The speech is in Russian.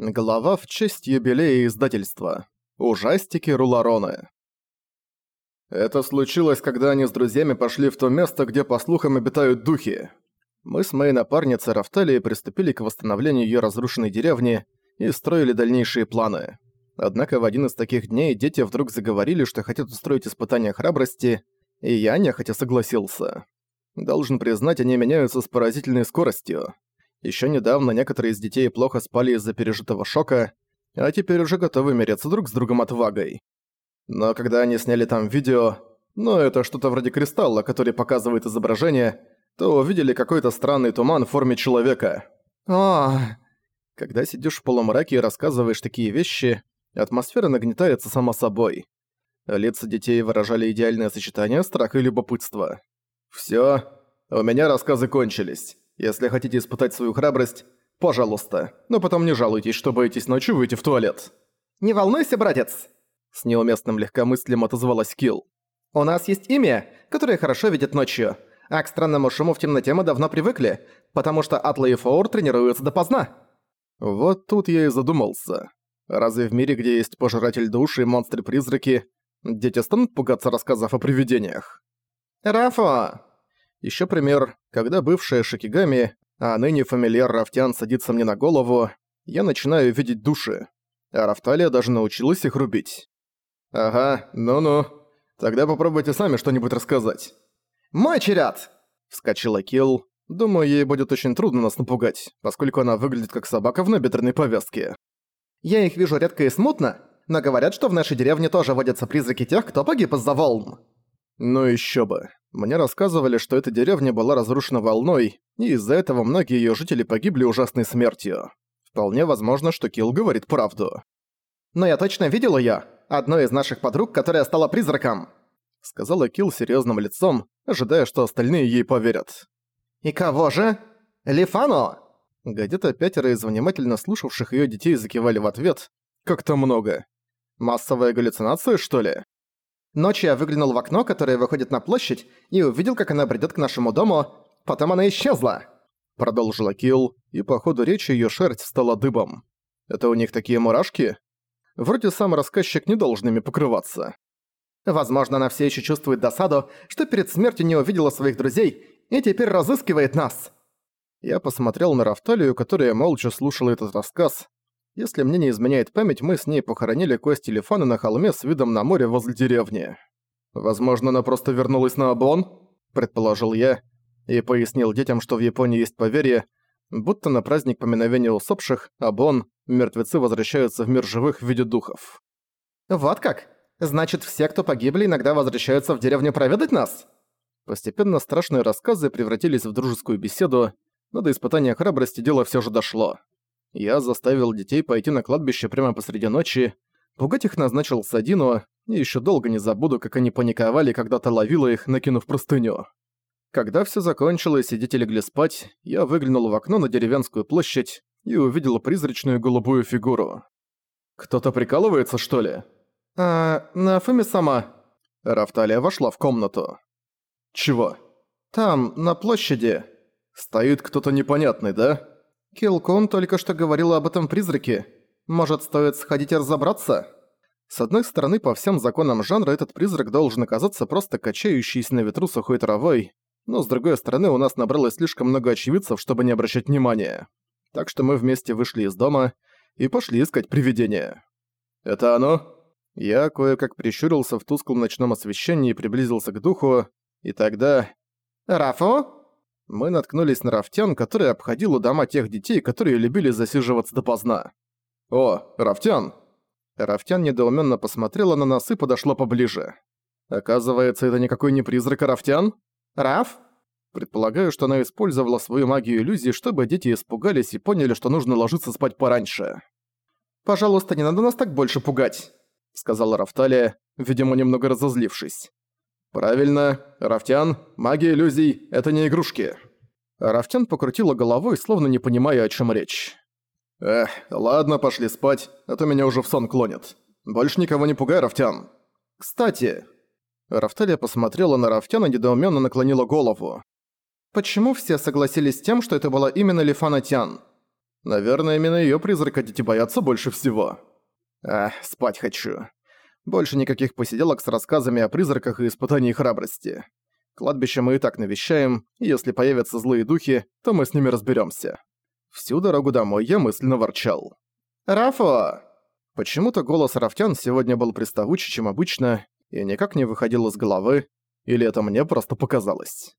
Глава в честь юбилея издательства. Ужастики Рулароны. Это случилось, когда они с друзьями пошли в то место, где, по слухам, обитают духи. Мы с моей напарницей Рафталией приступили к восстановлению ее разрушенной деревни и строили дальнейшие планы. Однако в один из таких дней дети вдруг заговорили, что хотят устроить испытание храбрости, и я нехотя согласился. Должен признать, они меняются с поразительной скоростью. Еще недавно некоторые из детей плохо спали из-за пережитого шока, а теперь уже готовы мериться друг с другом отвагой. Но когда они сняли там видео, ну это что-то вроде кристалла, который показывает изображение, то увидели какой-то странный туман в форме человека. О, когда сидишь в полумраке и рассказываешь такие вещи, атмосфера нагнетается сама собой. Лица детей выражали идеальное сочетание страха и любопытства. «Всё, у меня рассказы кончились. Если хотите испытать свою храбрость, пожалуйста, но потом не жалуйтесь, что боитесь ночью выйти в туалет». «Не волнуйся, братец!» С неуместным легкомыслием отозвалась Килл. «У нас есть имя, которое хорошо видит ночью, а к странному шуму в темноте мы давно привыкли, потому что Атла и Фоур тренируются допоздна». Вот тут я и задумался. Разве в мире, где есть пожиратель души и монстры-призраки, дети станут пугаться рассказов о привидениях? «Рафа!» Еще пример, когда бывшая Шикигами, а ныне фамильяр Рафтян садится мне на голову, я начинаю видеть души. А Рафталия даже научилась их рубить. «Ага, ну-ну. Тогда попробуйте сами что-нибудь рассказать». «Мой черед!» — вскочила Килл. Думаю, ей будет очень трудно нас напугать, поскольку она выглядит как собака в набедренной повязке. «Я их вижу редко и смутно, но говорят, что в нашей деревне тоже водятся призраки тех, кто погиб из-за волн». Ну еще бы. Мне рассказывали, что эта деревня была разрушена волной, и из-за этого многие её жители погибли ужасной смертью. Вполне возможно, что Килл говорит правду. «Но я точно видел её, одной из наших подруг, которая стала призраком», сказала Килл серьёзным лицом, ожидая, что остальные ей поверят. «И кого же? Лифано?» Где-то пятеро из внимательно слушавших её детей закивали в ответ. Как-то много. Массовая галлюцинация, что ли? Ночью я выглянул в окно, которое выходит на площадь, и увидел, как она бредет к нашему дому, потом она исчезла. Продолжила Килл, и по ходу речи её шерсть стала дыбом. Это у них такие мурашки? Вроде сам рассказчик не должен ими покрываться. Возможно, она все еще чувствует досаду, что перед смертью не увидела своих друзей и теперь разыскивает нас. Я посмотрел на Рафталию, которая молча слушала этот рассказ, если мне не изменяет память, мы с ней похоронили кости Лифана на холме с видом на море возле деревни. Возможно, она просто вернулась на Абон, предположил я, и пояснил детям, что в Японии есть поверье, будто на праздник поминовения усопших, Абон, мертвецы возвращаются в мир живых в виде духов. «Вот как? Значит, все, кто погибли, иногда возвращаются в деревню проведать нас?» Постепенно страшные рассказы превратились в дружескую беседу, но до испытания храбрости дело всё же дошло. Я заставил детей пойти на кладбище прямо посреди ночи. Пугать их назначил Садину, и ещё долго не забуду, как они паниковали, когда то ловила их, накинув простыню. Когда всё закончилось и дети легли спать, я выглянул в окно на деревенскую площадь и увидел призрачную голубую фигуру. «Кто-то прикалывается, что ли?» «А, Нафуми сама». Рафталия вошла в комнату. «Чего?» «Там, на площади». «Стоит кто-то непонятный, да?» Килкон только что говорила об этом призраке. Может, стоит сходить и разобраться? С одной стороны, по всем законам жанра этот призрак должен оказаться просто качающийся на ветру сухой травой, но с другой стороны, у нас набралось слишком много очевидцев, чтобы не обращать внимания. Так что мы вместе вышли из дома и пошли искать привидение. «Это оно?» Я кое-как прищурился в тусклом ночном освещении и приблизился к духу, и тогда... «Рафу?» Мы наткнулись на Рафтян, который обходил у дома тех детей, которые любили засиживаться допоздна. «О, Рафтян!» Рафтян недоуменно посмотрела на нас и подошла поближе. «Оказывается, это никакой не призрак, а Рафтян?» «Раф?» Предполагаю, что она использовала свою магию иллюзии, чтобы дети испугались и поняли, что нужно ложиться спать пораньше. «Пожалуйста, не надо нас так больше пугать», — сказала Рафталия, видимо, немного разозлившись. «Правильно, Рафтян, магия иллюзий — это не игрушки». Рафтян покрутила головой, словно не понимая, о чем речь. «Эх, ладно, пошли спать, а то меня уже в сон клонит. Больше никого не пугай, Рафтян. Кстати...» Рафталия посмотрела на Рафтяна и недоуменно наклонила голову. «Почему все согласились с тем, что это была именно Лифана Тян?» Наверное, именно её призрака дети боятся больше всего. Ах, спать хочу. Больше никаких посиделок с рассказами о призраках и испытании храбрости. Кладбище мы и так навещаем, и если появятся злые духи, то мы с ними разберёмся. Всю дорогу домой я мысленно ворчал. «Рафо!» Почему-то голос Рафтян сегодня был приставуче, чем обычно, и никак не выходил из головы, или это мне просто показалось.